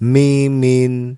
mean